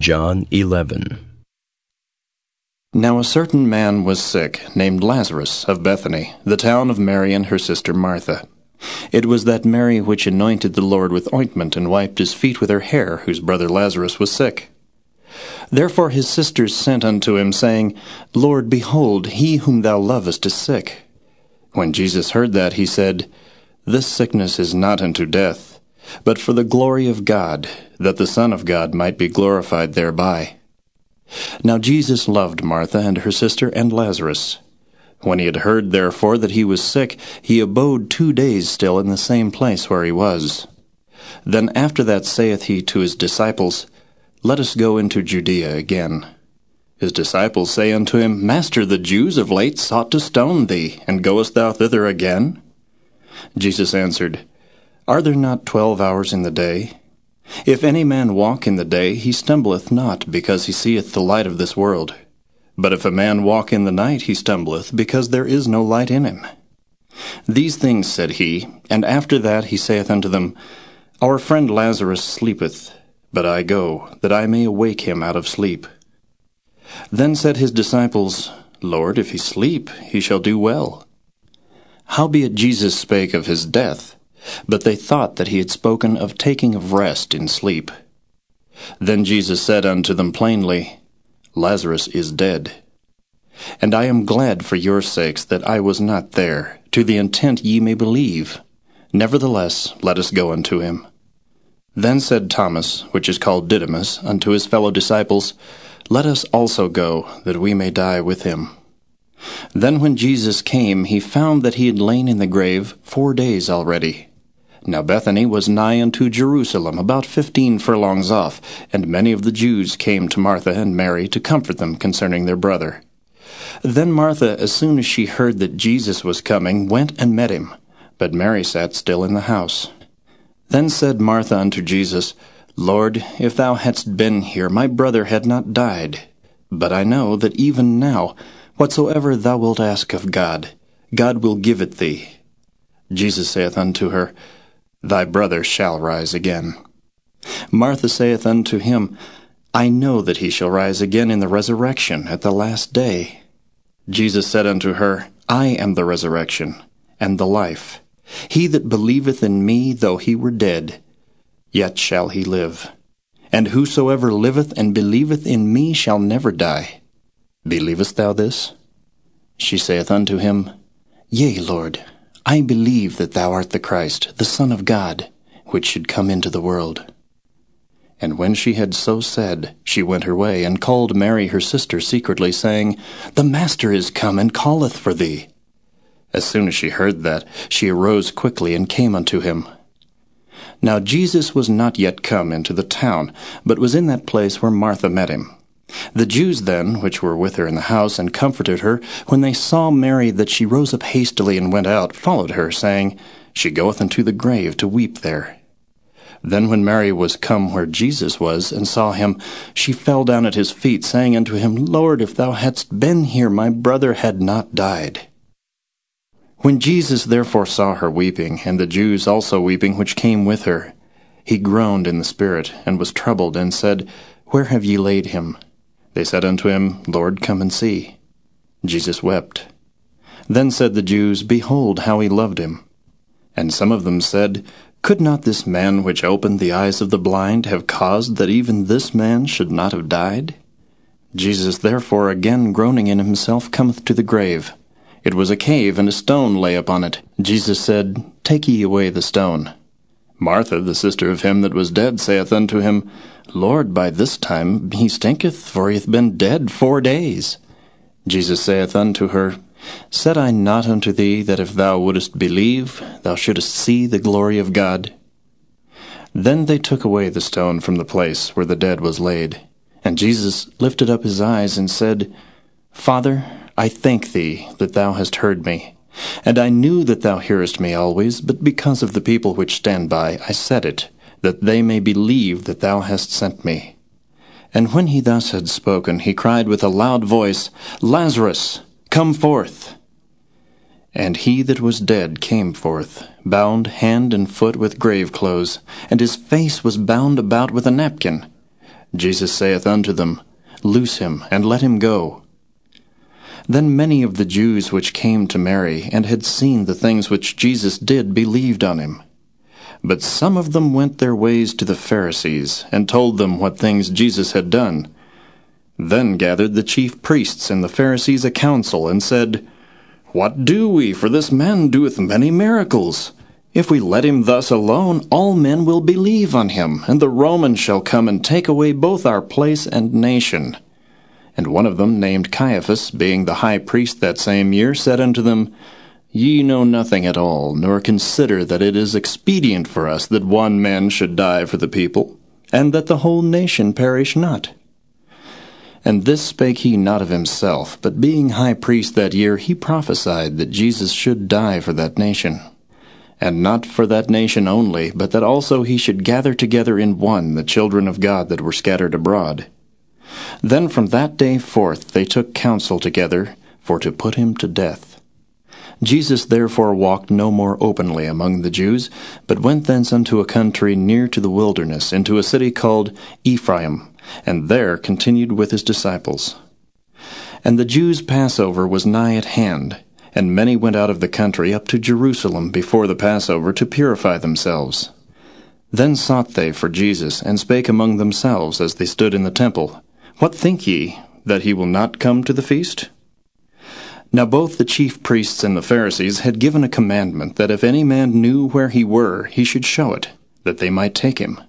John 11. Now a certain man was sick, named Lazarus, of Bethany, the town of Mary and her sister Martha. It was that Mary which anointed the Lord with ointment and wiped his feet with her hair, whose brother Lazarus was sick. Therefore his sisters sent unto him, saying, Lord, behold, he whom thou lovest is sick. When Jesus heard that, he said, This sickness is not unto death, but for the glory of God, that the Son of God might be glorified thereby. Now Jesus loved Martha and her sister and Lazarus. When he had heard therefore that he was sick, he abode two days still in the same place where he was. Then after that saith he to his disciples, Let us go into Judea again. His disciples say unto him, Master, the Jews of late sought to stone thee, and goest thou thither again? Jesus answered, Are there not twelve hours in the day? If any man walk in the day, he stumbleth not, because he seeth the light of this world. But if a man walk in the night, he stumbleth, because there is no light in him. These things said he, and after that he saith unto them, Our friend Lazarus sleepeth, but I go, that I may awake him out of sleep. Then said his disciples, Lord, if he sleep, he shall do well. Howbeit Jesus spake of his death, but they thought that he had spoken of taking of rest in sleep. Then Jesus said unto them plainly, Lazarus is dead. And I am glad for your sakes that I was not there, to the intent ye may believe. Nevertheless, let us go unto him. Then said Thomas, which is called Didymus, unto his fellow disciples, Let us also go, that we may die with him. Then when Jesus came, he found that he had lain in the grave four days already. Now Bethany was nigh unto Jerusalem, about fifteen furlongs off, and many of the Jews came to Martha and Mary to comfort them concerning their brother. Then Martha, as soon as she heard that Jesus was coming, went and met him, but Mary sat still in the house. Then said Martha unto Jesus, Lord, if thou hadst been here, my brother had not died. But I know that even now, whatsoever thou wilt ask of God, God will give it thee. Jesus saith unto her, Thy brother shall rise again. Martha saith unto him, I know that he shall rise again in the resurrection at the last day. Jesus said unto her, I am the resurrection and the life. He that believeth in me, though he were dead, yet shall he live. And whosoever liveth and believeth in me shall never die. Believest thou this? She saith unto him, Yea, Lord. I believe that thou art the Christ, the Son of God, which should come into the world. And when she had so said, she went her way, and called Mary her sister secretly, saying, The Master is come, and calleth for thee. As soon as she heard that, she arose quickly, and came unto him. Now Jesus was not yet come into the town, but was in that place where Martha met him. The Jews then, which were with her in the house, and comforted her, when they saw Mary that she rose up hastily and went out, followed her, saying, She goeth unto the grave to weep there. Then when Mary was come where Jesus was, and saw him, she fell down at his feet, saying unto him, Lord, if thou hadst been here, my brother had not died. When Jesus therefore saw her weeping, and the Jews also weeping which came with her, he groaned in the spirit, and was troubled, and said, Where have ye laid him? They said unto him, Lord, come and see. Jesus wept. Then said the Jews, Behold how he loved him. And some of them said, Could not this man which opened the eyes of the blind have caused that even this man should not have died? Jesus therefore again groaning in himself cometh to the grave. It was a cave, and a stone lay upon it. Jesus said, Take ye away the stone. Martha, the sister of him that was dead, saith unto him, Lord, by this time he stinketh, for he hath been dead four days. Jesus saith unto her, Said I not unto thee that if thou wouldest believe, thou shouldest see the glory of God? Then they took away the stone from the place where the dead was laid. And Jesus lifted up his eyes and said, Father, I thank thee that thou hast heard me. And I knew that thou hearest me always, but because of the people which stand by, I said it, that they may believe that thou hast sent me. And when he thus had spoken, he cried with a loud voice, Lazarus, come forth. And he that was dead came forth, bound hand and foot with grave clothes, and his face was bound about with a napkin. Jesus saith unto them, Loose him, and let him go. Then many of the Jews which came to Mary, and had seen the things which Jesus did, believed on him. But some of them went their ways to the Pharisees, and told them what things Jesus had done. Then gathered the chief priests and the Pharisees a council, and said, What do we? For this man doeth many miracles. If we let him thus alone, all men will believe on him, and the Romans shall come and take away both our place and nation. And one of them, named Caiaphas, being the high priest that same year, said unto them, Ye know nothing at all, nor consider that it is expedient for us that one man should die for the people, and that the whole nation perish not. And this spake he not of himself, but being high priest that year, he prophesied that Jesus should die for that nation. And not for that nation only, but that also he should gather together in one the children of God that were scattered abroad. Then from that day forth they took counsel together for to put him to death. Jesus therefore walked no more openly among the Jews, but went thence unto a country near to the wilderness, into a city called Ephraim, and there continued with his disciples. And the Jews' Passover was nigh at hand, and many went out of the country up to Jerusalem before the Passover to purify themselves. Then sought they for Jesus, and spake among themselves as they stood in the temple, what think ye, that he will not come to the feast? Now both the chief priests and the Pharisees had given a commandment that if any man knew where he were, he should show it, that they might take him.